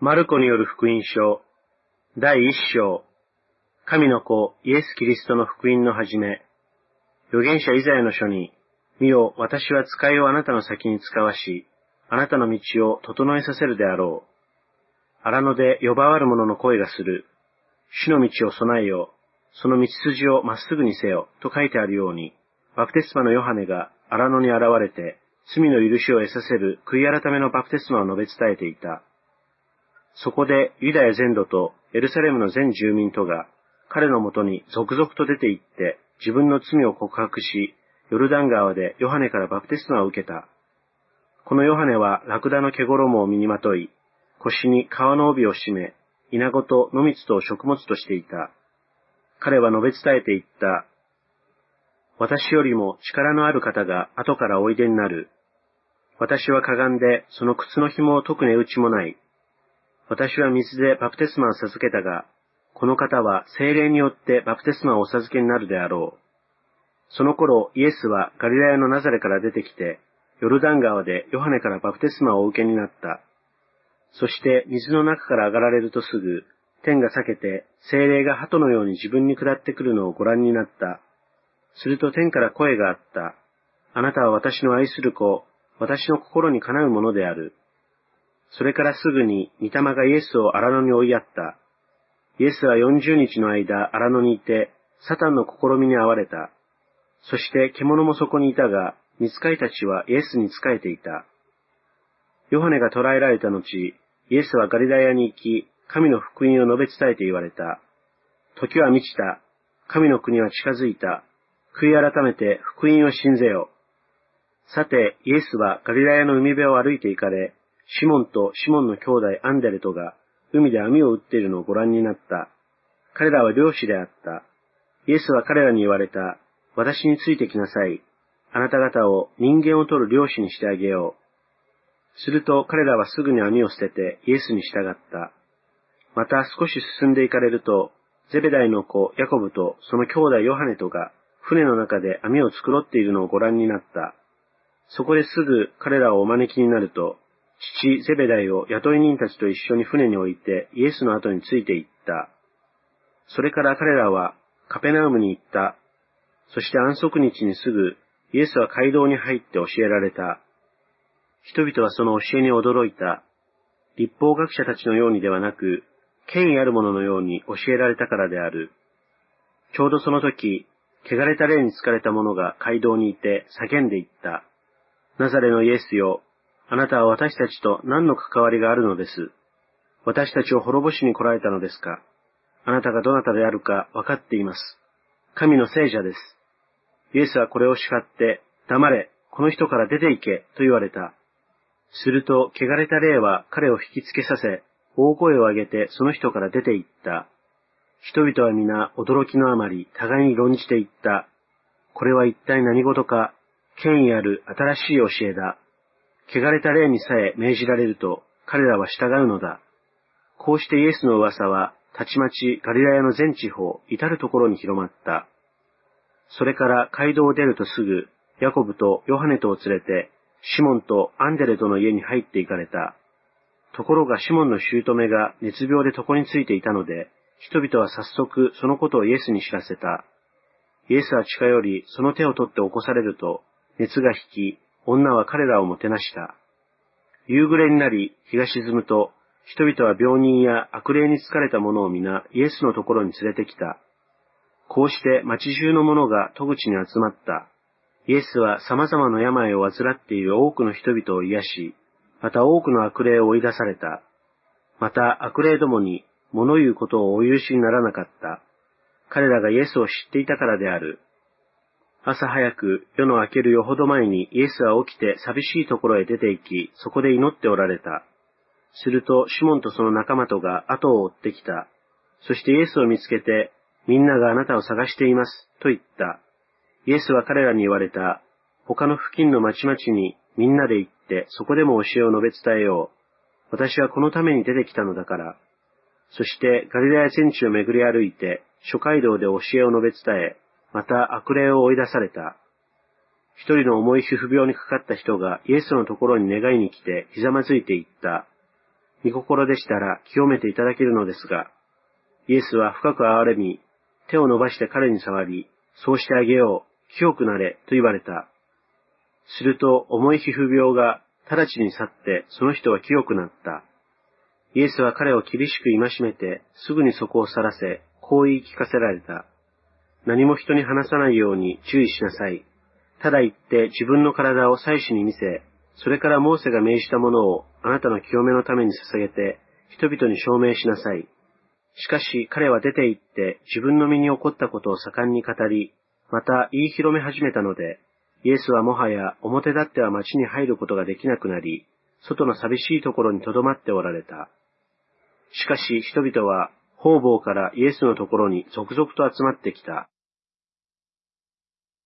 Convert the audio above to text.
マルコによる福音書、第一章、神の子、イエス・キリストの福音の始め、預言者イザヤの書に、見よ、私は使いをあなたの先に使わし、あなたの道を整えさせるであろう。荒野で呼ばわる者の声がする。主の道を備えよ。その道筋をまっすぐにせよ。と書いてあるように、バプテスマのヨハネが荒野に現れて、罪の許しを得させる悔い改めのバプテスマを述べ伝えていた。そこでユダヤ全土とエルサレムの全住民とが彼のもとに続々と出て行って自分の罪を告白し、ヨルダン川でヨハネからバプテスマを受けた。このヨハネはラクダの毛衣を身にまとい、腰に川の帯を締め、稲子と野蜜と食物としていた。彼は述べ伝えていった。私よりも力のある方が後からおいでになる。私はかがんでその靴の紐を解く値打ちもない。私は水でバプテスマを授けたが、この方は精霊によってバプテスマをお授けになるであろう。その頃、イエスはガリラヤのナザレから出てきて、ヨルダン川でヨハネからバプテスマをお受けになった。そして水の中から上がられるとすぐ、天が裂けて、精霊が鳩のように自分に下ってくるのをご覧になった。すると天から声があった。あなたは私の愛する子、私の心にかなうものである。それからすぐに、御霊がイエスを荒野に追いやった。イエスは40日の間荒野にいて、サタンの試みに遭われた。そして獣もそこにいたが、見つかいたちはイエスに仕えていた。ヨハネが捕らえられた後、イエスはガリラヤに行き、神の福音を述べ伝えて言われた。時は満ちた。神の国は近づいた。悔い改めて福音を信ぜよ。さて、イエスはガリラヤの海辺を歩いて行かれ、シモンとシモンの兄弟アンデレトが海で網を打っているのをご覧になった。彼らは漁師であった。イエスは彼らに言われた。私についてきなさい。あなた方を人間を取る漁師にしてあげよう。すると彼らはすぐに網を捨ててイエスに従った。また少し進んで行かれると、ゼベダイの子ヤコブとその兄弟ヨハネとが船の中で網を繕っているのをご覧になった。そこですぐ彼らをお招きになると、父ゼベダイを雇い人たちと一緒に船に置いてイエスの後について行った。それから彼らはカペナウムに行った。そして安息日にすぐイエスは街道に入って教えられた。人々はその教えに驚いた。立法学者たちのようにではなく、権威ある者のように教えられたからである。ちょうどその時、汚れた霊に疲れた者が街道にいて叫んでいった。ナザレのイエスよ、あなたは私たちと何の関わりがあるのです？私たちを滅ぼしに来られたのですか？あなたがどなたであるか分かっています。神の聖者です。イエスはこれを叱って、黙れ、この人から出て行け、と言われた。すると、汚れた霊は彼を引きつけさせ、大声を上げてその人から出て行った。人々は皆驚きのあまり互いに論じていった。これは一体何事か、権威ある新しい教えだ。汚れた霊にさえ命じられると彼らは従うのだ。こうしてイエスの噂は、たちまちガリラヤの全地方、至るところに広まった。それから街道を出るとすぐ、ヤコブとヨハネとを連れて、シモンとアンデレとの家に入って行かれた。ところがシモンの姑が熱病で床についていたので、人々は早速そのことをイエスに知らせた。イエスは近寄り、その手を取って起こされると、熱が引き、女は彼らをもてなした。夕暮れになり、日が沈むと、人々は病人や悪霊に疲れた者を皆イエスのところに連れてきた。こうして町中の者が戸口に集まった。イエスは様々な病を患っている多くの人々を癒し、また多くの悪霊を追い出された。また悪霊どもに物言うことをお許しにならなかった。彼らがイエスを知っていたからである。朝早く夜の明けるよほど前にイエスは起きて寂しいところへ出て行き、そこで祈っておられた。すると、シモンとその仲間とが後を追ってきた。そしてイエスを見つけて、みんながあなたを探しています、と言った。イエスは彼らに言われた。他の付近の町々にみんなで行って、そこでも教えを述べ伝えよう。私はこのために出てきたのだから。そしてガリラヤ全地を巡り歩いて、諸街道で教えを述べ伝え、また悪霊を追い出された。一人の重い皮膚病にかかった人がイエスのところに願いに来てひざまずいていった。御心でしたら清めていただけるのですが、イエスは深く憐れみ、手を伸ばして彼に触り、そうしてあげよう、清くなれ、と言われた。すると重い皮膚病が直ちに去ってその人は清くなった。イエスは彼を厳しく戒めてすぐにそこを去らせ、こう言い聞かせられた。何も人に話さないように注意しなさい。ただ言って自分の体を祭司に見せ、それからモーセが命じたものをあなたの清めのために捧げて、人々に証明しなさい。しかし彼は出て行って自分の身に起こったことを盛んに語り、また言い広め始めたので、イエスはもはや表立っては町に入ることができなくなり、外の寂しいところに留まっておられた。しかし人々は方々からイエスのところに続々と集まってきた。